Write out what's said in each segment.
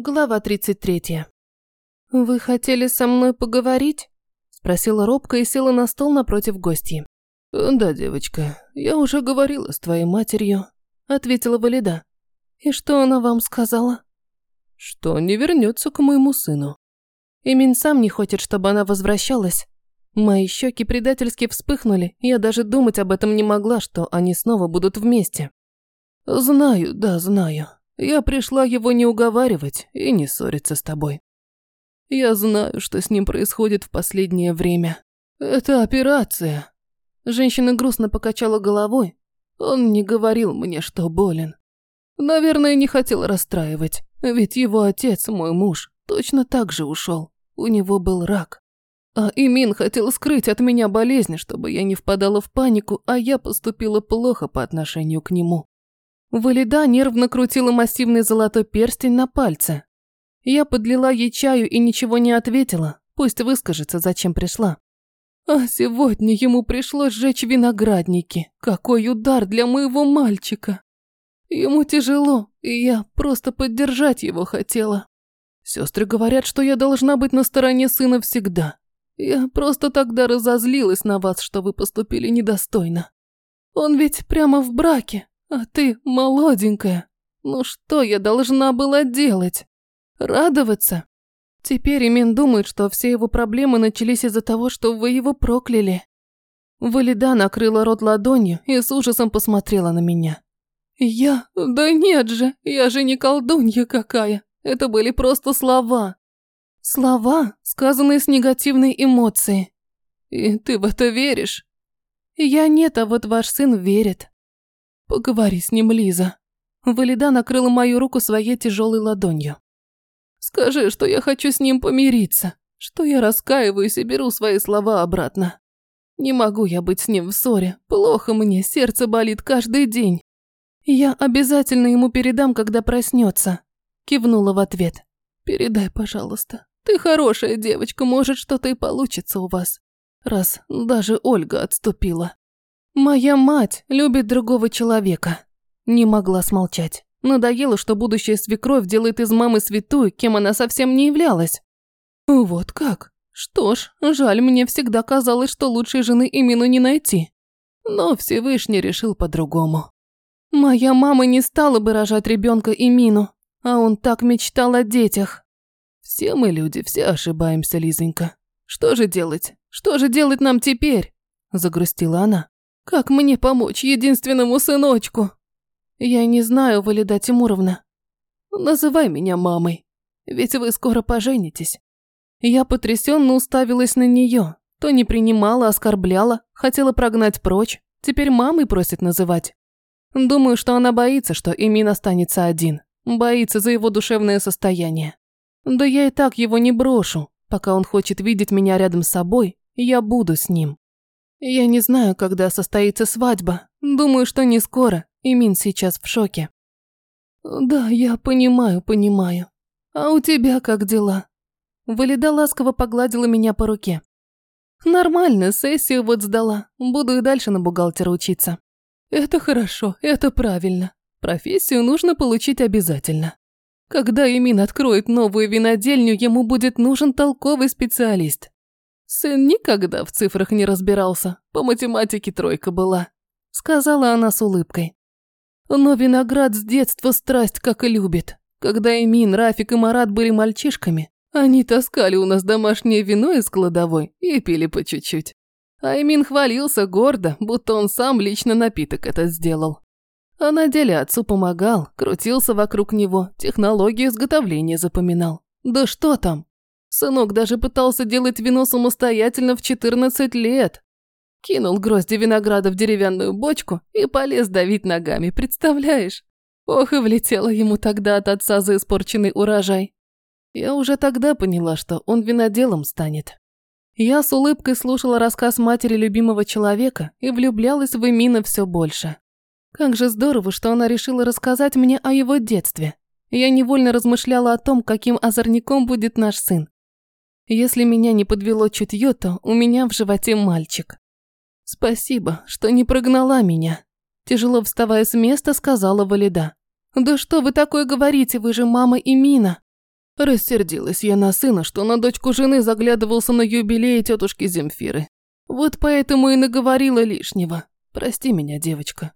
Глава 33. «Вы хотели со мной поговорить?» Спросила робко и села на стол напротив гостей. «Да, девочка, я уже говорила с твоей матерью», ответила Валида. «И что она вам сказала?» «Что не вернется к моему сыну». Имин сам не хочет, чтобы она возвращалась. Мои щеки предательски вспыхнули, я даже думать об этом не могла, что они снова будут вместе. «Знаю, да, знаю», я пришла его не уговаривать и не ссориться с тобой. Я знаю, что с ним происходит в последнее время. Это операция. Женщина грустно покачала головой. Он не говорил мне, что болен. Наверное, не хотел расстраивать, ведь его отец, мой муж, точно так же ушел. У него был рак. А Имин хотел скрыть от меня болезнь, чтобы я не впадала в панику, а я поступила плохо по отношению к нему. Валида нервно крутила массивный золотой перстень на пальце. Я подлила ей чаю и ничего не ответила, пусть выскажется, зачем пришла. А сегодня ему пришлось сжечь виноградники. Какой удар для моего мальчика. Ему тяжело, и я просто поддержать его хотела. Сестры говорят, что я должна быть на стороне сына всегда. Я просто тогда разозлилась на вас, что вы поступили недостойно. Он ведь прямо в браке, а ты молоденькая. Ну что я должна была делать? Радоваться? Теперь Имин думает, что все его проблемы начались из-за того, что вы его прокляли. Валида накрыла рот ладонью и с ужасом посмотрела на меня. Я? Да нет же, я же не колдунья какая. Это были просто слова. Слова, сказанные с негативной эмоцией. И ты в это веришь? Я нет, а вот ваш сын верит. Поговори с ним, Лиза. Валида накрыла мою руку своей тяжелой ладонью. Скажи, что я хочу с ним помириться, что я раскаиваюсь и беру свои слова обратно. Не могу я быть с ним в ссоре, плохо мне, сердце болит каждый день. Я обязательно ему передам, когда проснется. Кивнула в ответ. Передай, пожалуйста. Ты хорошая девочка, может, что-то и получится у вас. Раз даже Ольга отступила. Моя мать любит другого человека. Не могла смолчать. Надоело, что будущая свекровь делает из мамы святую, кем она совсем не являлась. Вот как? Что ж, жаль, мне всегда казалось, что лучшей жены именно не найти. Но Всевышний решил по-другому. Моя мама не стала бы рожать ребенка Имину, а он так мечтал о детях. Все мы люди, все ошибаемся, Лизонька. Что же делать? Что же делать нам теперь? Загрустила она. Как мне помочь единственному сыночку? Я не знаю, Валида Тимуровна. Называй меня мамой, ведь вы скоро поженитесь. Я потрясенно уставилась на нее. То не принимала, оскорбляла, хотела прогнать прочь, теперь мамой просит называть. Думаю, что она боится, что Имин останется один. Боится за его душевное состояние. Да я и так его не брошу. Пока он хочет видеть меня рядом с собой, я буду с ним. Я не знаю, когда состоится свадьба. Думаю, что не скоро. И Мин сейчас в шоке. Да, я понимаю, понимаю. А у тебя как дела? Валида ласково погладила меня по руке. Нормально, сессию вот сдала. Буду и дальше на бухгалтера учиться. Это хорошо, это правильно. Профессию нужно получить обязательно. Когда Эмин откроет новую винодельню, ему будет нужен толковый специалист. Сын никогда в цифрах не разбирался, по математике тройка была. Сказала она с улыбкой. Но виноград с детства страсть как и любит. Когда Эмин, Рафик и Марат были мальчишками, они таскали у нас домашнее вино из кладовой и пили по чуть-чуть. А Эмин хвалился гордо, будто он сам лично напиток этот сделал. А на деле отцу помогал, крутился вокруг него, технологию изготовления запоминал. Да что там, Сынок даже пытался делать вино самостоятельно в 14 лет. Кинул грозди винограда в деревянную бочку и полез давить ногами, представляешь? Ох, и влетело ему тогда от отца за испорченный урожай. Я уже тогда поняла, что он виноделом станет. Я с улыбкой слушала рассказ матери любимого человека и влюблялась в Эмина все больше. Как же здорово, что она решила рассказать мне о его детстве. Я невольно размышляла о том, каким озорником будет наш сын. Если меня не подвело чутье, то у меня в животе мальчик. Спасибо, что не прогнала меня. Тяжело вставая с места, сказала Валида. Да что вы такое говорите, вы же мама и Мина. Рассердилась я на сына, что на дочку жены заглядывался на юбилей тетушки Земфиры. Вот поэтому и наговорила лишнего. Прости меня, девочка.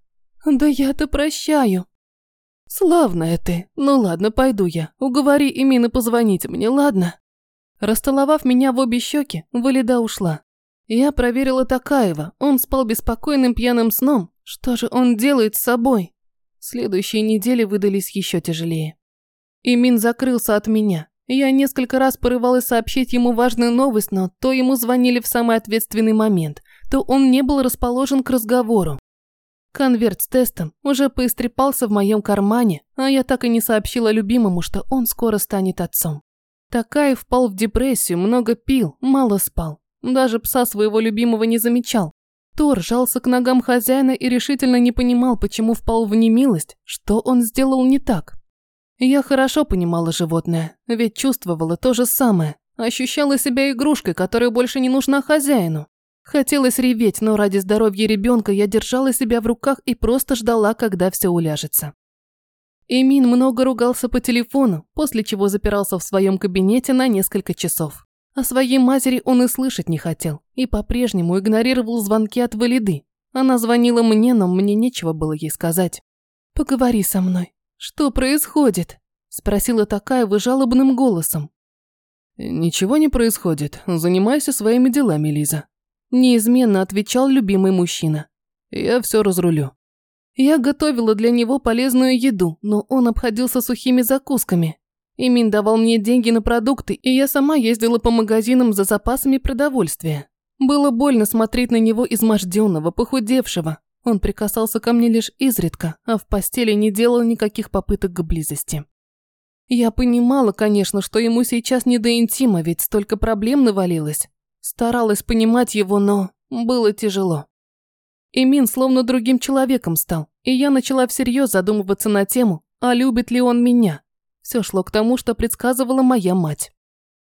Да я-то прощаю. Славная ты. Ну ладно, пойду я. Уговори Имина позвонить мне, ладно? Растоловав меня в обе щеки, Валида ушла. Я проверила Такаева. Он спал беспокойным пьяным сном. Что же он делает с собой? Следующие недели выдались еще тяжелее. Имин закрылся от меня. Я несколько раз порывалась сообщить ему важную новость, но то ему звонили в самый ответственный момент, то он не был расположен к разговору. Конверт с тестом уже поистрепался в моем кармане, а я так и не сообщила любимому, что он скоро станет отцом. Такай впал в депрессию, много пил, мало спал. Даже пса своего любимого не замечал. Тор жался к ногам хозяина и решительно не понимал, почему впал в немилость, что он сделал не так. Я хорошо понимала животное, ведь чувствовала то же самое. Ощущала себя игрушкой, которая больше не нужна хозяину. Хотелось реветь, но ради здоровья ребенка я держала себя в руках и просто ждала, когда все уляжется. Эмин много ругался по телефону, после чего запирался в своем кабинете на несколько часов. О своей матери он и слышать не хотел, и по-прежнему игнорировал звонки от Валиды. Она звонила мне, но мне нечего было ей сказать. «Поговори со мной. Что происходит?» – спросила такая жалобным голосом. «Ничего не происходит. Занимайся своими делами, Лиза», Неизменно отвечал любимый мужчина. Я все разрулю. Я готовила для него полезную еду, но он обходился сухими закусками. Имин давал мне деньги на продукты, и я сама ездила по магазинам за запасами продовольствия. Было больно смотреть на него изможденного, похудевшего. Он прикасался ко мне лишь изредка, а в постели не делал никаких попыток к близости. Я понимала, конечно, что ему сейчас не до интима, ведь столько проблем навалилось. Старалась понимать его, но было тяжело. Имин словно другим человеком стал, и я начала всерьез задумываться на тему, а любит ли он меня. Все шло к тому, что предсказывала моя мать.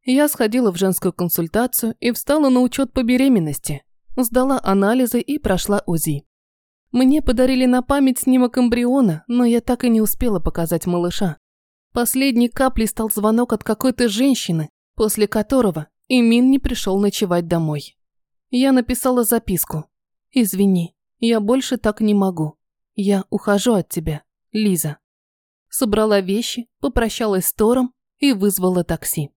Я сходила в женскую консультацию и встала на учет по беременности. Сдала анализы и прошла УЗИ. Мне подарили на память снимок эмбриона, но я так и не успела показать малыша. Последней каплей стал звонок от какой-то женщины, после которого и Мин не пришел ночевать домой. Я написала записку. «Извини, я больше так не могу. Я ухожу от тебя, Лиза». Собрала вещи, попрощалась с Тором и вызвала такси.